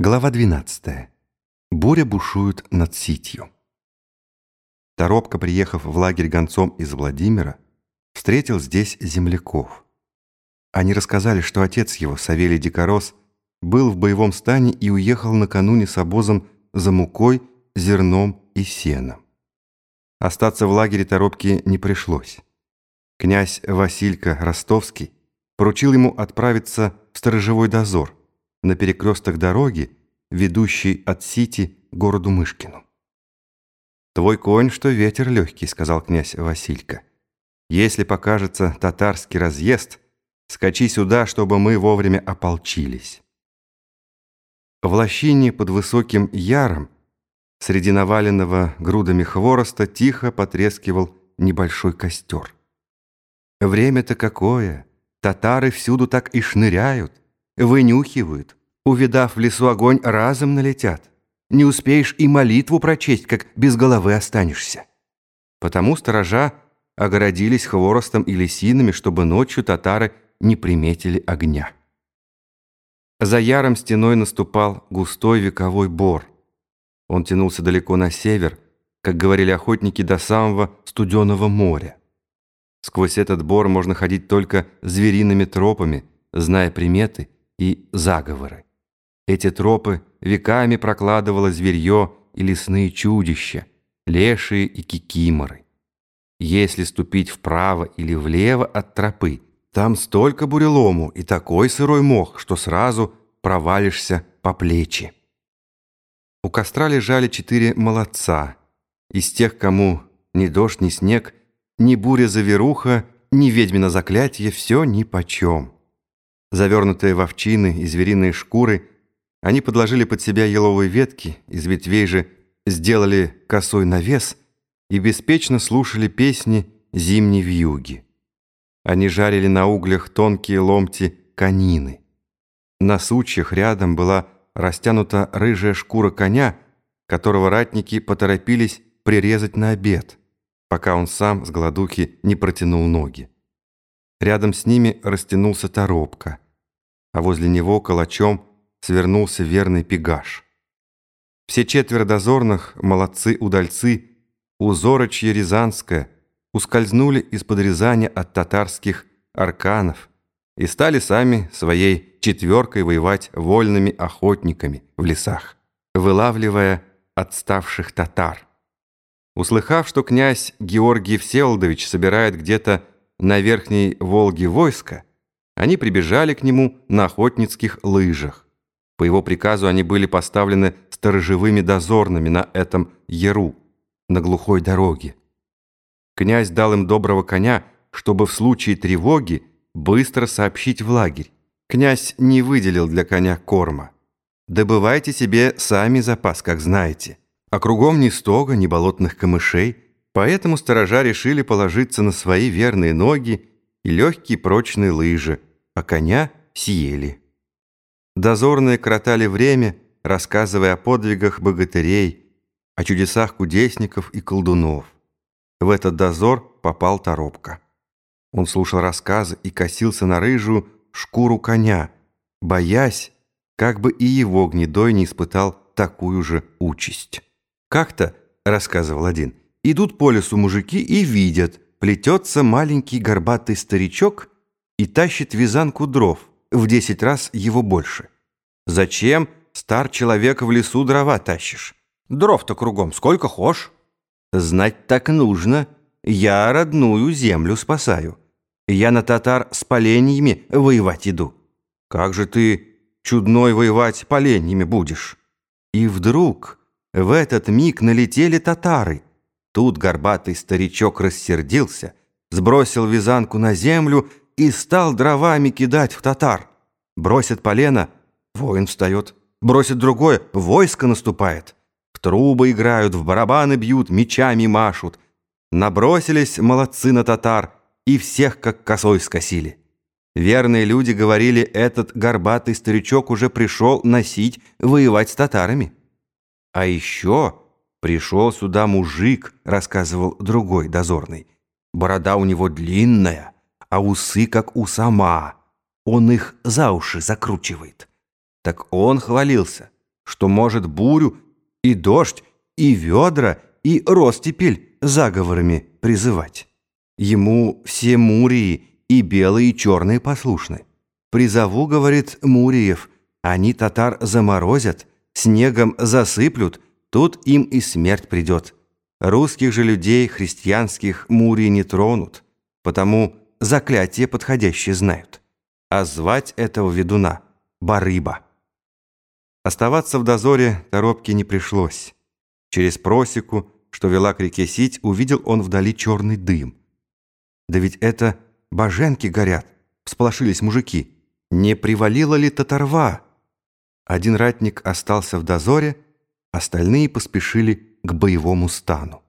Глава 12. Буря бушует над Ситью. Торопко, приехав в лагерь гонцом из Владимира, встретил здесь земляков. Они рассказали, что отец его, Савелий Дикорос, был в боевом стане и уехал накануне с обозом за мукой, зерном и сеном. Остаться в лагере Торопки не пришлось. Князь Василька Ростовский поручил ему отправиться в сторожевой дозор, на перекресток дороги, ведущей от Сити к городу Мышкину. «Твой конь, что ветер легкий», — сказал князь Василька. «Если покажется татарский разъезд, скачи сюда, чтобы мы вовремя ополчились». В лощине под высоким яром, среди наваленного грудами хвороста, тихо потрескивал небольшой костер. Время-то какое! Татары всюду так и шныряют вынюхивают. Увидав в лесу огонь, разом налетят. Не успеешь и молитву прочесть, как без головы останешься. Потому сторожа огородились хворостом и лисинами, чтобы ночью татары не приметили огня. За яром стеной наступал густой вековой бор. Он тянулся далеко на север, как говорили охотники, до самого студеного моря. Сквозь этот бор можно ходить только звериными тропами, зная приметы и заговоры. Эти тропы веками прокладывало зверье и лесные чудища, лешие и кикиморы. Если ступить вправо или влево от тропы, там столько бурелому и такой сырой мох, что сразу провалишься по плечи. У костра лежали четыре молодца, из тех, кому ни дождь, ни снег, ни буря-заверуха, ни ведьмино заклятие, все нипочем. Завернутые в овчины и звериные шкуры, они подложили под себя еловые ветки, из ветвей же сделали косой навес и беспечно слушали песни зимней вьюги. Они жарили на углях тонкие ломти конины. На сучьях рядом была растянута рыжая шкура коня, которого ратники поторопились прирезать на обед, пока он сам с голодухи не протянул ноги. Рядом с ними растянулся торопка, а возле него калачом свернулся верный пегаш. Все четверо дозорных, молодцы-удальцы, узорочье Рязанское, ускользнули из-под Рязани от татарских арканов и стали сами своей четверкой воевать вольными охотниками в лесах, вылавливая отставших татар. Услыхав, что князь Георгий Всеволодович собирает где-то на Верхней Волге войско, они прибежали к нему на охотницких лыжах. По его приказу они были поставлены сторожевыми дозорными на этом Яру, на глухой дороге. Князь дал им доброго коня, чтобы в случае тревоги быстро сообщить в лагерь. Князь не выделил для коня корма. Добывайте себе сами запас, как знаете. А кругом ни стога, ни болотных камышей – Поэтому сторожа решили положиться на свои верные ноги и легкие прочные лыжи, а коня съели. Дозорные кротали время, рассказывая о подвигах богатырей, о чудесах кудесников и колдунов. В этот дозор попал Торопка. Он слушал рассказы и косился на рыжую шкуру коня, боясь, как бы и его гнедой не испытал такую же участь. «Как-то», — рассказывал один, — Идут по лесу мужики и видят, плетется маленький горбатый старичок и тащит вязанку дров, в десять раз его больше. Зачем, стар человек, в лесу дрова тащишь? Дров-то кругом сколько хошь. Знать так нужно. Я родную землю спасаю. Я на татар с поленьями воевать иду. Как же ты, чудной, воевать поленьями будешь? И вдруг в этот миг налетели татары — Тут горбатый старичок рассердился, сбросил вязанку на землю и стал дровами кидать в татар. Бросит полено, воин встает. Бросит другое, войско наступает. В трубы играют, в барабаны бьют, мечами машут. Набросились молодцы на татар и всех как косой скосили. Верные люди говорили, этот горбатый старичок уже пришел носить, воевать с татарами. А еще «Пришел сюда мужик», — рассказывал другой дозорный. «Борода у него длинная, а усы, как у сама. Он их за уши закручивает». Так он хвалился. что может бурю и дождь, и ведра, и ростепель заговорами призывать. Ему все мурии и белые, и черные послушны. Призову, говорит Муриев, они татар заморозят, снегом засыплют, тут им и смерть придет. Русских же людей, христианских, Мурии не тронут, потому заклятие подходящее знают. А звать этого ведуна Барыба. Оставаться в дозоре Торопке не пришлось. Через просеку, что вела к реке Сить, увидел он вдали черный дым. Да ведь это боженки горят, всполошились мужики. Не привалила ли татарва? Один ратник остался в дозоре, остальные поспешили к боевому стану.